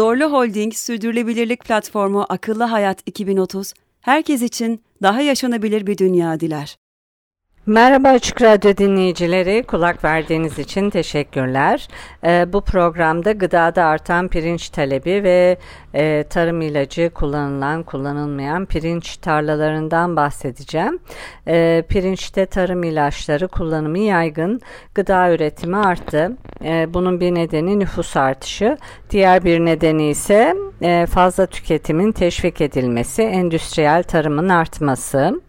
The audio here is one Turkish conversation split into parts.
Zorlu Holding Sürdürülebilirlik Platformu Akıllı Hayat 2030, herkes için daha yaşanabilir bir dünya diler. Merhaba Açık Radyo dinleyicileri, kulak verdiğiniz için teşekkürler. Ee, bu programda gıdada artan pirinç talebi ve e, tarım ilacı kullanılan, kullanılmayan pirinç tarlalarından bahsedeceğim. Ee, pirinçte tarım ilaçları kullanımı yaygın, gıda üretimi arttı. Ee, bunun bir nedeni nüfus artışı, diğer bir nedeni ise e, fazla tüketimin teşvik edilmesi, endüstriyel tarımın artması.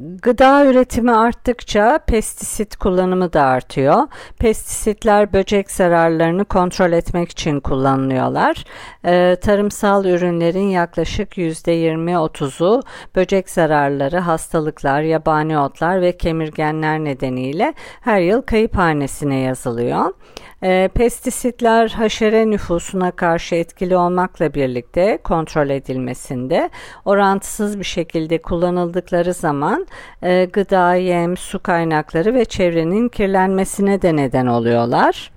Gıda üretimi arttıkça pestisit kullanımı da artıyor. Pestisitler böcek zararlarını kontrol etmek için kullanılıyorlar. Ee, tarımsal ürünlerin yaklaşık %20-30'u böcek zararları, hastalıklar, yabani otlar ve kemirgenler nedeniyle her yıl kayıp hanesine yazılıyor. E, pestisitler haşere nüfusuna karşı etkili olmakla birlikte kontrol edilmesinde orantısız bir şekilde kullanıldıkları zaman e, gıda, yem, su kaynakları ve çevrenin kirlenmesine de neden oluyorlar.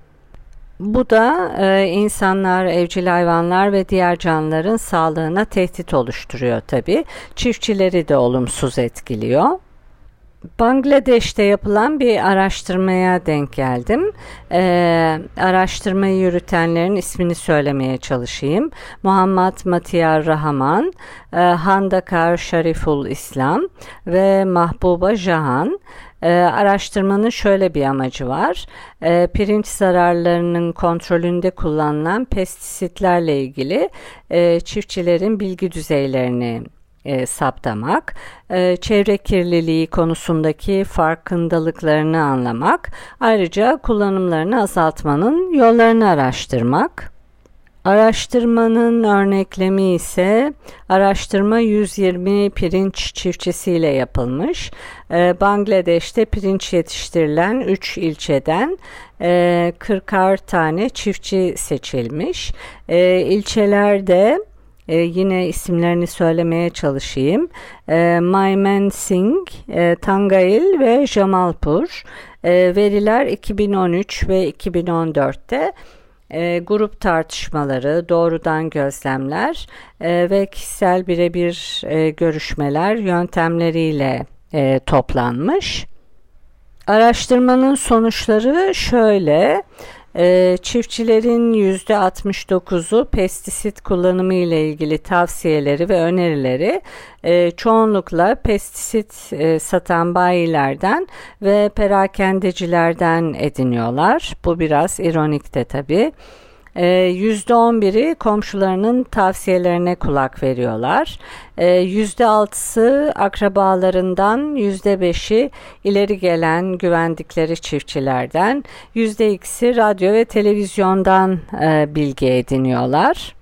Bu da e, insanlar, evcil hayvanlar ve diğer canlıların sağlığına tehdit oluşturuyor tabi. Çiftçileri de olumsuz etkiliyor. Bangladeş'te yapılan bir araştırmaya denk geldim. Ee, araştırmayı yürütenlerin ismini söylemeye çalışayım. Muhammed Matiyar Rahman, e, Handakar Şariful İslam ve Mahbuba Jahan. E, araştırmanın şöyle bir amacı var. E, pirinç zararlarının kontrolünde kullanılan pestisitlerle ilgili e, çiftçilerin bilgi düzeylerini e, saptamak, e, çevre kirliliği konusundaki farkındalıklarını anlamak, ayrıca kullanımlarını azaltmanın yollarını araştırmak. Araştırmanın örneklemi ise araştırma 120 pirinç çiftçisiyle yapılmış. Ee, Bangladeş'te pirinç yetiştirilen 3 ilçeden e, 40'ar tane çiftçi seçilmiş. E, ilçelerde e, yine isimlerini söylemeye çalışayım. E, Maymen Singh, e, Tangail ve Jamalpur. E, veriler 2013 ve 2014'te e, grup tartışmaları, doğrudan gözlemler e, ve kişisel birebir e, görüşmeler yöntemleriyle e, toplanmış. Araştırmanın sonuçları şöyle. E, çiftçilerin %69'u pestisit kullanımı ile ilgili tavsiyeleri ve önerileri e, çoğunlukla pestisit e, satan bayilerden ve perakendecilerden ediniyorlar. Bu biraz ironik de tabii. %11'i ee, komşularının tavsiyelerine kulak veriyorlar. %6'sı ee, akrabalarından, %5'i ileri gelen güvendikleri çiftçilerden, %2'si radyo ve televizyondan e, bilgi ediniyorlar.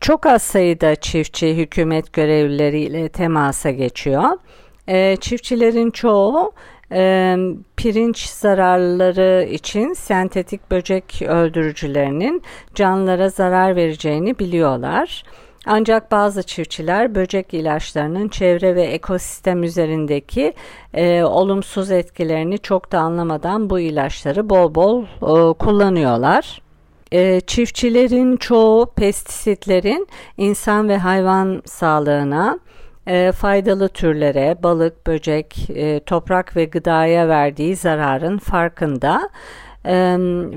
Çok az sayıda çiftçi hükümet görevlileriyle temasa geçiyor. Ee, çiftçilerin çoğu e, pirinç zararları için sentetik böcek öldürücülerinin canlılara zarar vereceğini biliyorlar. Ancak bazı çiftçiler böcek ilaçlarının çevre ve ekosistem üzerindeki e, olumsuz etkilerini çok da anlamadan bu ilaçları bol bol e, kullanıyorlar. E, çiftçilerin çoğu pestisitlerin insan ve hayvan sağlığına, e, faydalı türlere, balık, böcek, e, toprak ve gıdaya verdiği zararın farkında. E,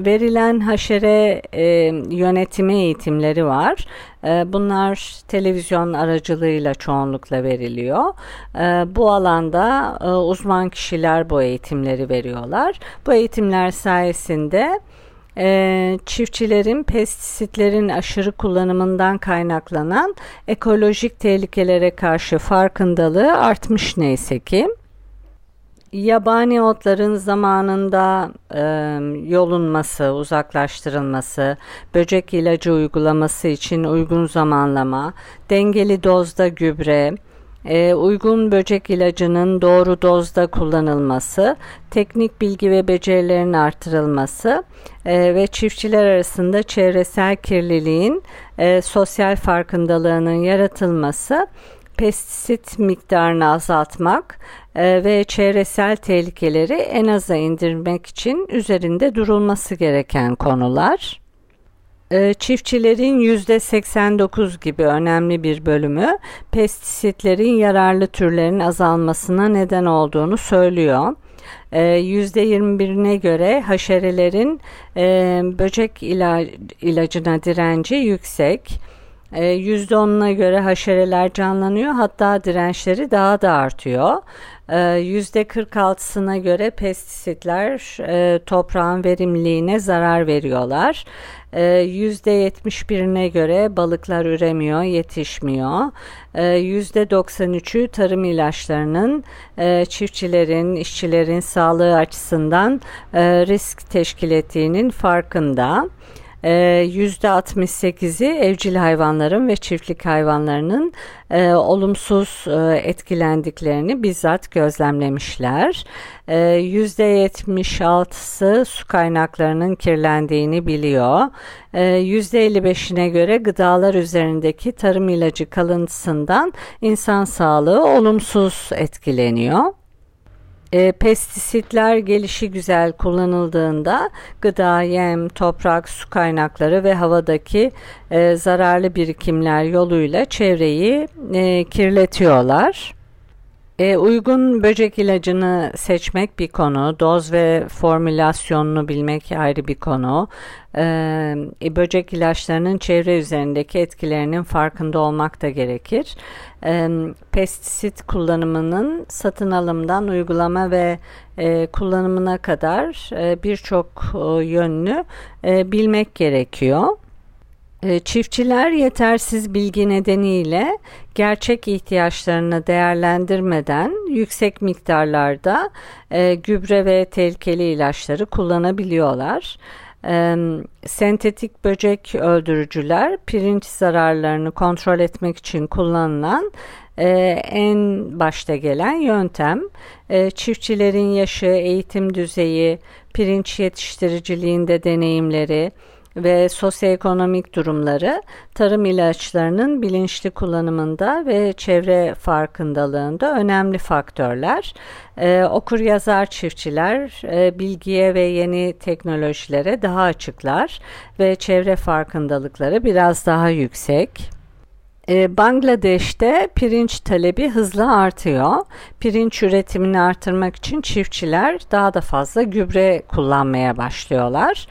verilen haşere e, yönetimi eğitimleri var. E, bunlar televizyon aracılığıyla çoğunlukla veriliyor. E, bu alanda e, uzman kişiler bu eğitimleri veriyorlar. Bu eğitimler sayesinde e, çiftçilerin pestisitlerin aşırı kullanımından kaynaklanan ekolojik tehlikelere karşı farkındalığı artmış neyse ki. Yabani otların zamanında e, yolunması, uzaklaştırılması, böcek ilacı uygulaması için uygun zamanlama, dengeli dozda gübre, e, uygun böcek ilacının doğru dozda kullanılması, teknik bilgi ve becerilerin artırılması e, ve çiftçiler arasında çevresel kirliliğin e, sosyal farkındalığının yaratılması pestisit miktarını azaltmak e, ve çevresel tehlikeleri en aza indirmek için üzerinde durulması gereken konular. E, çiftçilerin %89 gibi önemli bir bölümü pestisitlerin yararlı türlerin azalmasına neden olduğunu söylüyor. %21'ine göre haşerelerin e, böcek ilacına direnci yüksek. %10'una göre haşereler canlanıyor hatta dirençleri daha da artıyor. %46'sına göre pestisitler e, toprağın verimliliğine zarar veriyorlar. %71'ine göre balıklar üremiyor, yetişmiyor. %93'ü tarım ilaçlarının e, çiftçilerin, işçilerin sağlığı açısından e, risk teşkil ettiğinin farkında. %68'i ee, evcil hayvanların ve çiftlik hayvanlarının e, olumsuz e, etkilendiklerini bizzat gözlemlemişler. E, %76'sı su kaynaklarının kirlendiğini biliyor. E, %55'ine göre gıdalar üzerindeki tarım ilacı kalıntısından insan sağlığı olumsuz etkileniyor. E, pestisitler gelişi güzel kullanıldığında gıda, yem, toprak, su kaynakları ve havadaki e, zararlı birikimler yoluyla çevreyi e, kirletiyorlar. E, uygun böcek ilacını seçmek bir konu, doz ve formülasyonunu bilmek ayrı bir konu. E, e, böcek ilaçlarının çevre üzerindeki etkilerinin farkında olmak da gerekir. E, pestisit kullanımının satın alımdan uygulama ve e, kullanımına kadar e, birçok e, yönünü e, bilmek gerekiyor. Ee, çiftçiler yetersiz bilgi nedeniyle gerçek ihtiyaçlarını değerlendirmeden yüksek miktarlarda e, gübre ve tehlikeli ilaçları kullanabiliyorlar. E, sentetik böcek öldürücüler pirinç zararlarını kontrol etmek için kullanılan e, en başta gelen yöntem. E, çiftçilerin yaşı, eğitim düzeyi, pirinç yetiştiriciliğinde deneyimleri, ve sosyoekonomik durumları tarım ilaçlarının bilinçli kullanımında ve çevre farkındalığında önemli faktörler. Ee, okur yazar çiftçiler e, bilgiye ve yeni teknolojilere daha açıklar ve çevre farkındalıkları biraz daha yüksek. Ee, Bangladeş'te pirinç talebi hızla artıyor. Pirinç üretimini artırmak için çiftçiler daha da fazla gübre kullanmaya başlıyorlar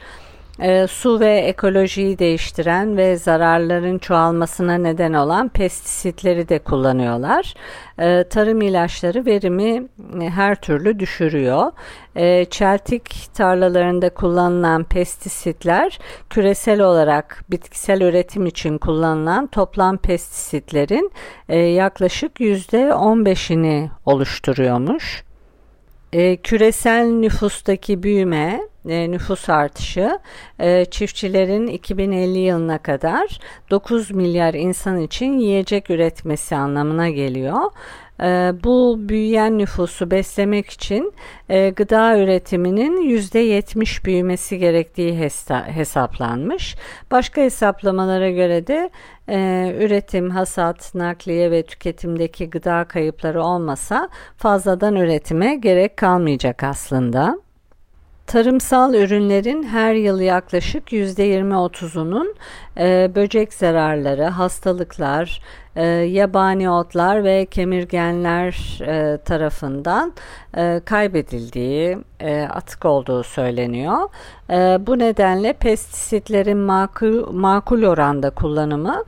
e, su ve ekolojiyi değiştiren ve zararların çoğalmasına neden olan pestisitleri de kullanıyorlar. E, tarım ilaçları verimi e, her türlü düşürüyor. E, çeltik tarlalarında kullanılan pestisitler küresel olarak bitkisel üretim için kullanılan toplam pestisitlerin e, yaklaşık %15'ini oluşturuyormuş. E, küresel nüfustaki büyüme, e, nüfus artışı e, çiftçilerin 2050 yılına kadar 9 milyar insan için yiyecek üretmesi anlamına geliyor. E, bu büyüyen nüfusu beslemek için gıda üretiminin %70 büyümesi gerektiği hesaplanmış. Başka hesaplamalara göre de üretim, hasat, nakliye ve tüketimdeki gıda kayıpları olmasa fazladan üretime gerek kalmayacak aslında. Tarımsal ürünlerin her yıl yaklaşık %20-30'unun e, böcek zararları, hastalıklar, e, yabani otlar ve kemirgenler e, tarafından e, kaybedildiği, e, atık olduğu söyleniyor. E, bu nedenle pestisitlerin makul, makul oranda kullanımı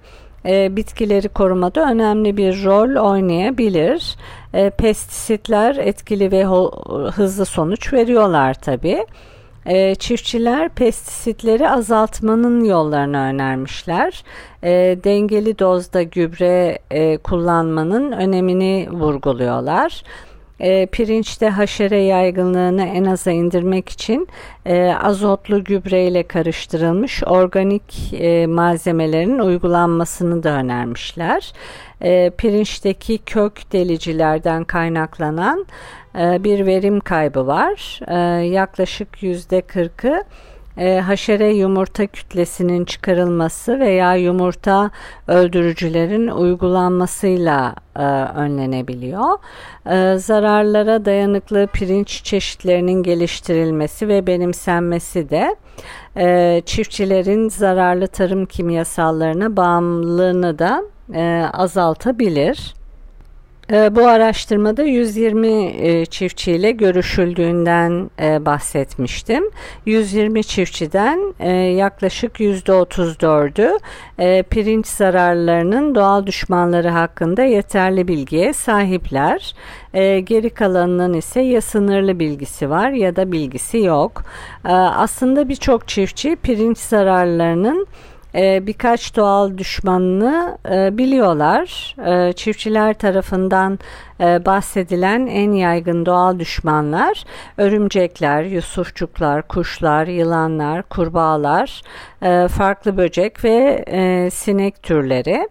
e, bitkileri korumada önemli bir rol oynayabilir. E, pestisitler etkili ve hızlı sonuç veriyorlar tabi. E, çiftçiler pestisitleri azaltmanın yollarını önermişler. E, dengeli dozda gübre e, kullanmanın önemini vurguluyorlar. E, pirinçte haşere yaygınlığını en aza indirmek için e, azotlu gübreyle karıştırılmış organik e, malzemelerin uygulanmasını da önermişler. E, pirinçteki kök delicilerden kaynaklanan e, bir verim kaybı var. E, yaklaşık yüzde kırkı e, haşere yumurta kütlesinin çıkarılması veya yumurta öldürücülerin uygulanmasıyla e, önlenebiliyor. E, zararlara dayanıklı pirinç çeşitlerinin geliştirilmesi ve benimsenmesi de e, çiftçilerin zararlı tarım kimyasallarına bağımlılığını da e, azaltabilir. Ee, bu araştırmada 120 e, çiftçiyle görüşüldüğünden e, bahsetmiştim. 120 çiftçiden e, yaklaşık %34'ü pirinç zararlarının doğal düşmanları hakkında yeterli bilgiye sahipler. Geri kalanının ise ya sınırlı bilgisi var ya da bilgisi yok. Aslında birçok çiftçi pirinç zararlarının e, birkaç doğal düşmanını e, biliyorlar. E, çiftçiler tarafından e, bahsedilen en yaygın doğal düşmanlar örümcekler, yusufçuklar, kuşlar, yılanlar, kurbağalar, e, farklı böcek ve sinek türleri.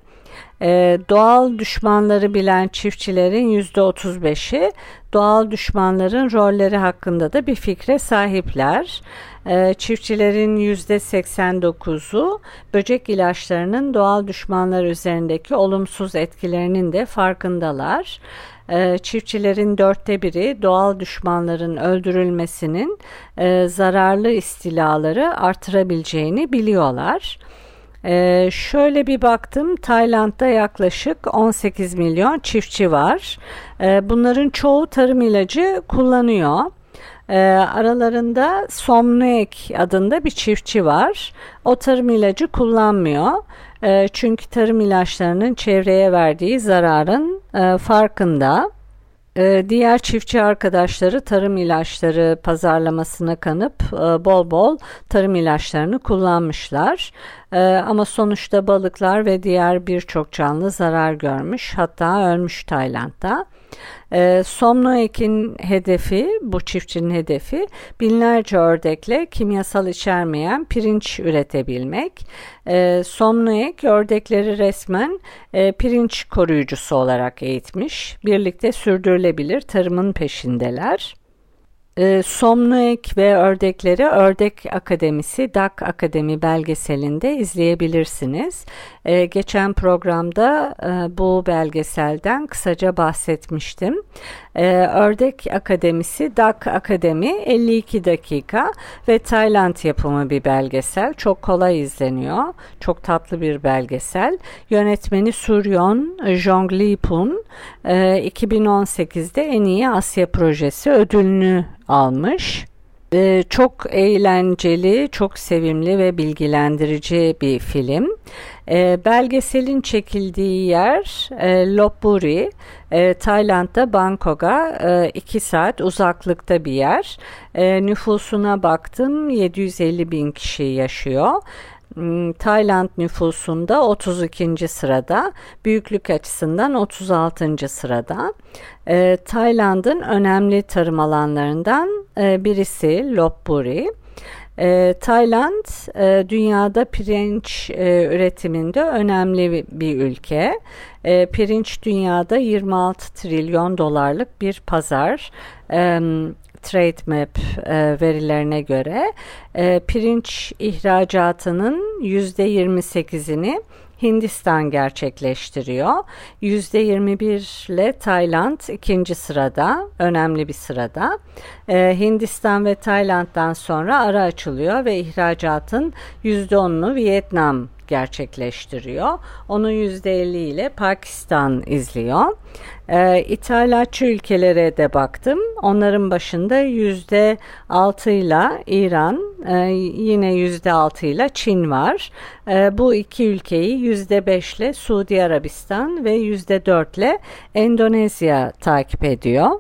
Ee, doğal düşmanları bilen çiftçilerin %35'i doğal düşmanların rolleri hakkında da bir fikre sahipler. Ee, çiftçilerin %89'u böcek ilaçlarının doğal düşmanlar üzerindeki olumsuz etkilerinin de farkındalar. Ee, çiftçilerin dörtte biri doğal düşmanların öldürülmesinin e, zararlı istilaları artırabileceğini biliyorlar. Ee, şöyle bir baktım Tayland'da yaklaşık 18 milyon çiftçi var. Ee, bunların çoğu tarım ilacı kullanıyor. Ee, aralarında Somnuek adında bir çiftçi var. O tarım ilacı kullanmıyor. Ee, çünkü tarım ilaçlarının çevreye verdiği zararın e, farkında. Ee, diğer çiftçi arkadaşları tarım ilaçları pazarlamasına kanıp e, bol bol tarım ilaçlarını kullanmışlar. Ee, ama sonuçta balıklar ve diğer birçok canlı zarar görmüş hatta ölmüş Tayland'da. E, Somnoek'in hedefi, bu çiftçinin hedefi binlerce ördekle kimyasal içermeyen pirinç üretebilmek. E, Somnoek ördekleri resmen e, pirinç koruyucusu olarak eğitmiş. Birlikte sürdürülebilir tarımın peşindeler. E, Somnuek ve Ördekleri Ördek Akademisi DAK Akademi belgeselinde izleyebilirsiniz. E, geçen programda e, bu belgeselden kısaca bahsetmiştim. E, Ördek Akademisi DAK Akademi 52 dakika ve Tayland yapımı bir belgesel. Çok kolay izleniyor. Çok tatlı bir belgesel. Yönetmeni Suryon Jonglipun e, 2018'de en iyi Asya projesi ödülünü almış. Ee, çok eğlenceli, çok sevimli ve bilgilendirici bir film. Ee, belgeselin çekildiği yer e, Lopburi, e, Tayland'da Bangkok'a e, iki saat uzaklıkta bir yer. E, nüfusuna baktım 750 bin kişi yaşıyor. Hmm, Tayland nüfusunda 32. sırada, büyüklük açısından 36. sırada. E, Tayland'ın önemli tarım alanlarından e, birisi Lopburi. E, Tayland e, dünyada pirinç e, üretiminde önemli bir ülke. E, pirinç dünyada 26 trilyon dolarlık bir pazar. E, TradeMap e, verilerine göre e, pirinç ihracatının %28'ini Hindistan gerçekleştiriyor. %21 ile Tayland ikinci sırada, önemli bir sırada. Ee, Hindistan ve Tayland'dan sonra ara açılıyor ve ihracatın %10'unu Vietnam gerçekleştiriyor. Onu %50 ile Pakistan izliyor. Ee, ithalatçı ülkelere de baktım. Onların başında %6 ile İran, e, yine %6 ile Çin var. E, bu iki ülkeyi %5 ile Suudi Arabistan ve %4 ile Endonezya takip ediyor.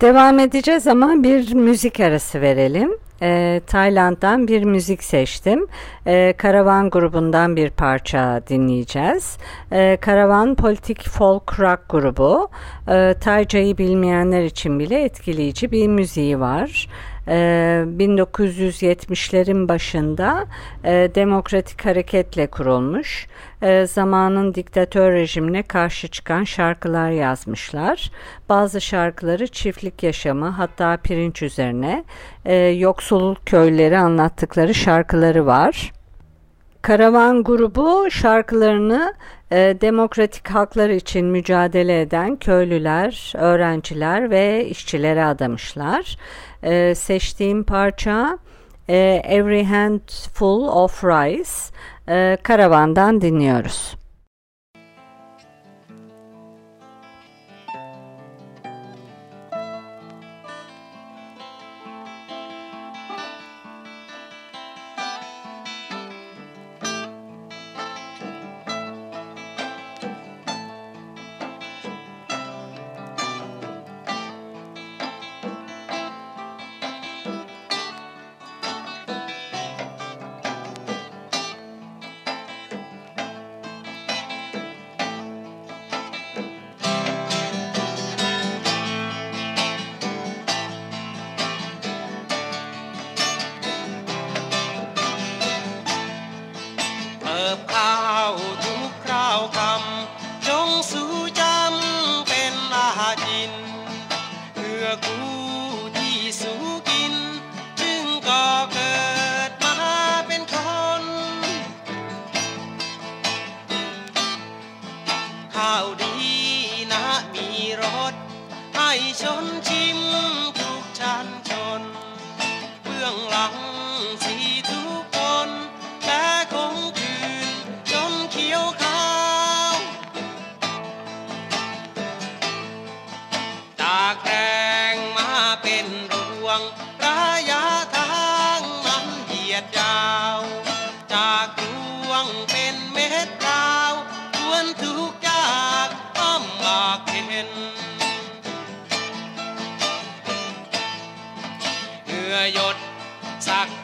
Devam edeceğiz ama bir müzik arası verelim. E, Tayland'dan bir müzik seçtim. E, Karavan grubundan bir parça dinleyeceğiz. E, Karavan politik folk rock grubu. E, Tayca'yı bilmeyenler için bile etkileyici bir müziği var. 1970'lerin ee, başında e, demokratik hareketle kurulmuş. E, zamanın diktatör rejimine karşı çıkan şarkılar yazmışlar. Bazı şarkıları çiftlik yaşamı hatta pirinç üzerine e, yoksul köyleri anlattıkları şarkıları var. Karavan grubu şarkılarını e, demokratik haklar için mücadele eden köylüler, öğrenciler ve işçilere adamışlar. E, seçtiğim parça e, Every Handful of Rice e, Karavan'dan dinliyoruz.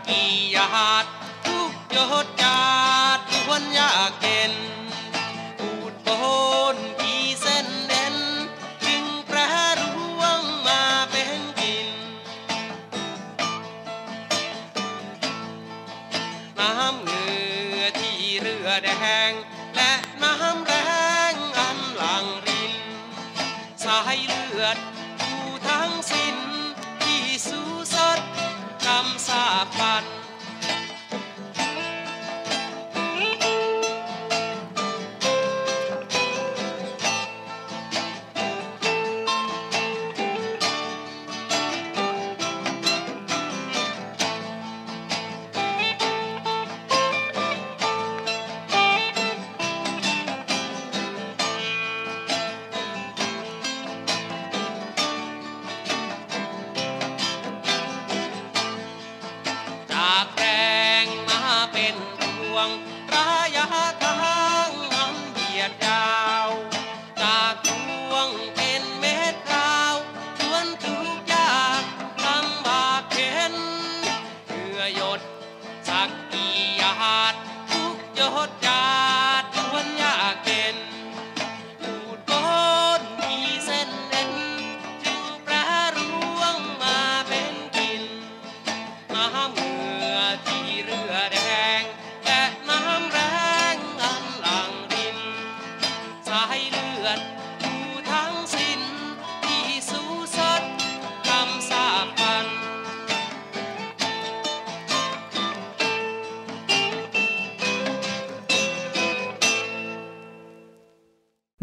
กี่ยาดทุกยศจาดล้วนยากเย็น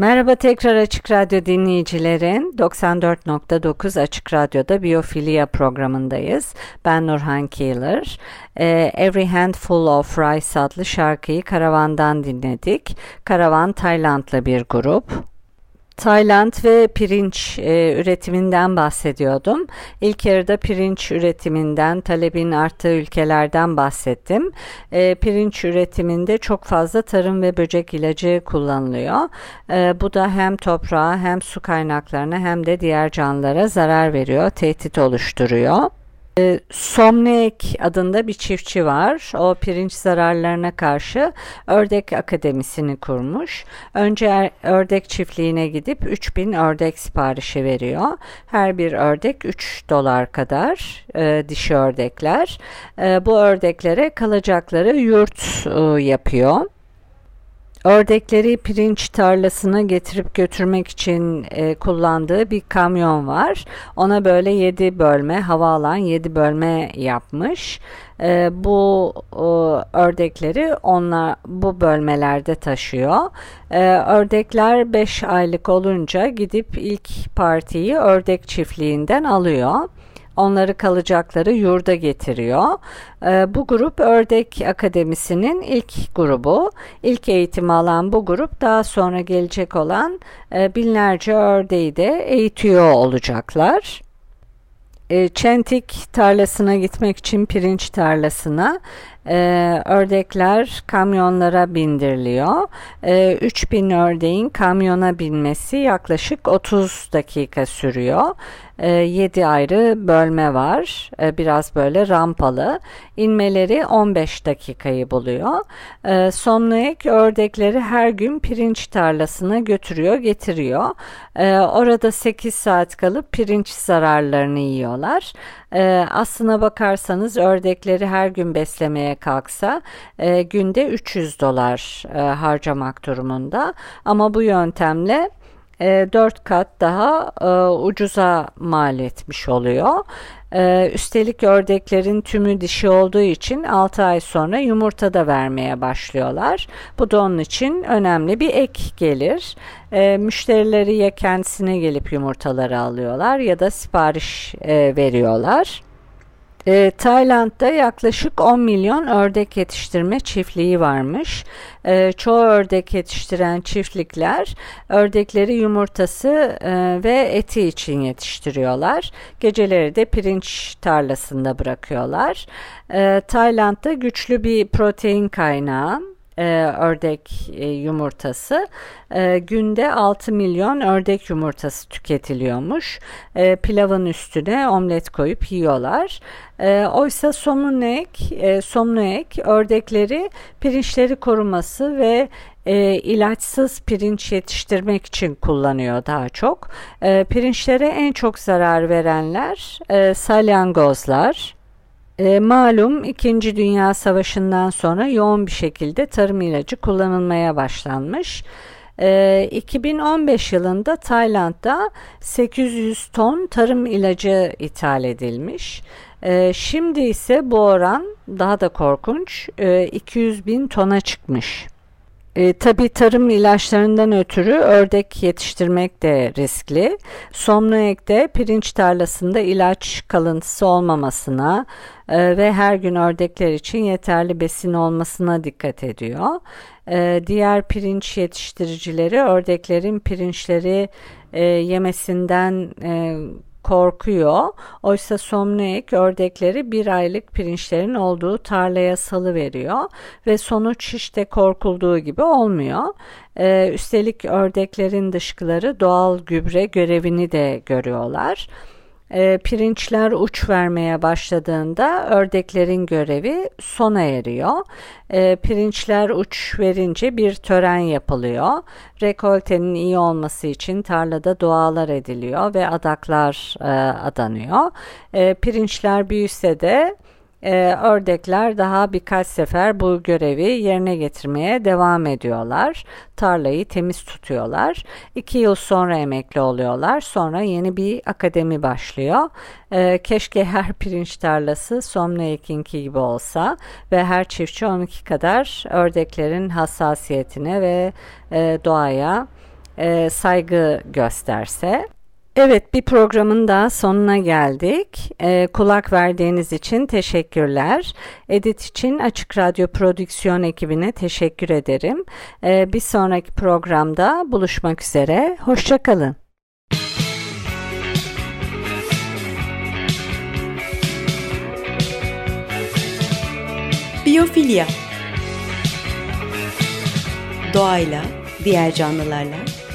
Merhaba tekrar Açık Radyo dinleyicilerin 94.9 Açık Radyo'da Biyofilia programındayız. Ben Nurhan Keeler. Ee, Every Handful of Rice adlı şarkıyı Karavan'dan dinledik. Karavan Taylandlı bir grup. Tayland ve pirinç e, üretiminden bahsediyordum. İlk yarıda pirinç üretiminden, talebin arttığı ülkelerden bahsettim. E, pirinç üretiminde çok fazla tarım ve böcek ilacı kullanılıyor. E, bu da hem toprağa hem su kaynaklarına hem de diğer canlılara zarar veriyor, tehdit oluşturuyor. E, Somnek adında bir çiftçi var. O pirinç zararlarına karşı ördek akademisini kurmuş. Önce er, ördek çiftliğine gidip 3000 ördek siparişi veriyor. Her bir ördek 3 dolar kadar e, dişi ördekler. E, bu ördeklere kalacakları yurt e, yapıyor. Ördekleri pirinç tarlasına getirip götürmek için e, kullandığı bir kamyon var. Ona böyle 7 bölme, havaalan 7 bölme yapmış. E, bu e, ördekleri onlar bu bölmelerde taşıyor. E, ördekler 5 aylık olunca gidip ilk partiyi ördek çiftliğinden alıyor onları kalacakları yurda getiriyor. Ee, bu grup Ördek Akademisi'nin ilk grubu. İlk eğitimi alan bu grup daha sonra gelecek olan e, binlerce ördeği de eğitiyor olacaklar. E, çentik tarlasına gitmek için pirinç tarlasına e, ördekler kamyonlara bindiriliyor. E, 3000 ördeğin kamyona binmesi yaklaşık 30 dakika sürüyor. 7 ee, ayrı bölme var. Ee, biraz böyle rampalı. İnmeleri 15 dakikayı buluyor. Ee, Somnoek ördekleri her gün pirinç tarlasına götürüyor, getiriyor. Orada 8 saat kalıp pirinç zararlarını yiyorlar. Aslına bakarsanız ördekleri her gün beslemeye kalksa e, günde 300 dolar e, harcamak durumunda. Ama bu yöntemle e, 4 kat daha e, ucuza mal etmiş oluyor. E, üstelik ördeklerin tümü dişi olduğu için 6 ay sonra yumurta da vermeye başlıyorlar. Bu da onun için önemli bir ek gelir. E, müşterileri ya kendisine gelip yumurtaları alıyorlar ya da sipariş e, veriyorlar. E, Tayland'da yaklaşık 10 milyon ördek yetiştirme çiftliği varmış. E, çoğu ördek yetiştiren çiftlikler ördekleri yumurtası e, ve eti için yetiştiriyorlar. Geceleri de pirinç tarlasında bırakıyorlar. E, Tayland'da güçlü bir protein kaynağı e, ördek e, yumurtası. E, günde 6 milyon ördek yumurtası tüketiliyormuş. E, pilavın üstüne omlet koyup yiyorlar. E, oysa somnuek, e, somnuek ördekleri pirinçleri koruması ve e, ilaçsız pirinç yetiştirmek için kullanıyor daha çok. E, pirinçlere en çok zarar verenler e, salyangozlar, e, malum 2. Dünya Savaşı'ndan sonra yoğun bir şekilde tarım ilacı kullanılmaya başlanmış. E, 2015 yılında Tayland'da 800 ton tarım ilacı ithal edilmiş. E, şimdi ise bu oran daha da korkunç e, 200 bin tona çıkmış. E, tabii tarım ilaçlarından ötürü ördek yetiştirmek de riskli. Somnoek'te pirinç tarlasında ilaç kalıntısı olmamasına e, ve her gün ördekler için yeterli besin olmasına dikkat ediyor. E, diğer pirinç yetiştiricileri ördeklerin pirinçleri e, yemesinden e, korkuyor. Oysa somnoek ördekleri bir aylık pirinçlerin olduğu tarlaya salı veriyor ve sonuç işte korkulduğu gibi olmuyor. Ee, üstelik ördeklerin dışkıları doğal gübre görevini de görüyorlar e, pirinçler uç vermeye başladığında ördeklerin görevi sona eriyor. E, pirinçler uç verince bir tören yapılıyor. Rekoltenin iyi olması için tarlada dualar ediliyor ve adaklar e, adanıyor. E, pirinçler büyüse de e, ördekler daha birkaç sefer bu görevi yerine getirmeye devam ediyorlar. Tarlayı temiz tutuyorlar. İki yıl sonra emekli oluyorlar. Sonra yeni bir akademi başlıyor. E, keşke her pirinç tarlası Somnaek'inki gibi olsa ve her çiftçi 12 kadar ördeklerin hassasiyetine ve e, doğaya e, saygı gösterse. Evet bir programın daha sonuna geldik. Ee, kulak verdiğiniz için teşekkürler. Edit için Açık Radyo Prodüksiyon ekibine teşekkür ederim. Ee, bir sonraki programda buluşmak üzere. Hoşçakalın. Biyofilya Doğayla, diğer canlılarla